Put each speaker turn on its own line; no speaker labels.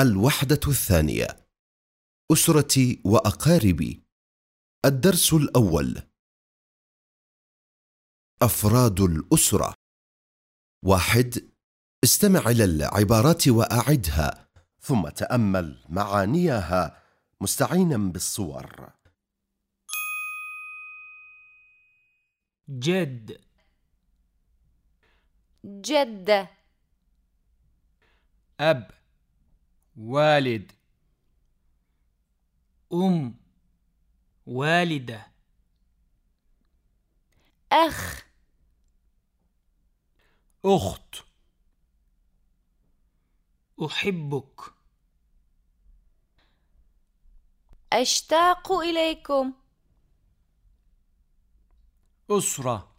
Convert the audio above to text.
الوحدة الثانية. أسرتي وأقاربي. الدرس الأول. أفراد الأسرة. واحد استمع إلى العبارات وأعدها ثم تأمل معانيها مستعينا بالصور.
جد.
جدة
أب. والد أم والدة.
أخ.
أخت. أحبك.
أشتاق إليكم.
أسرة.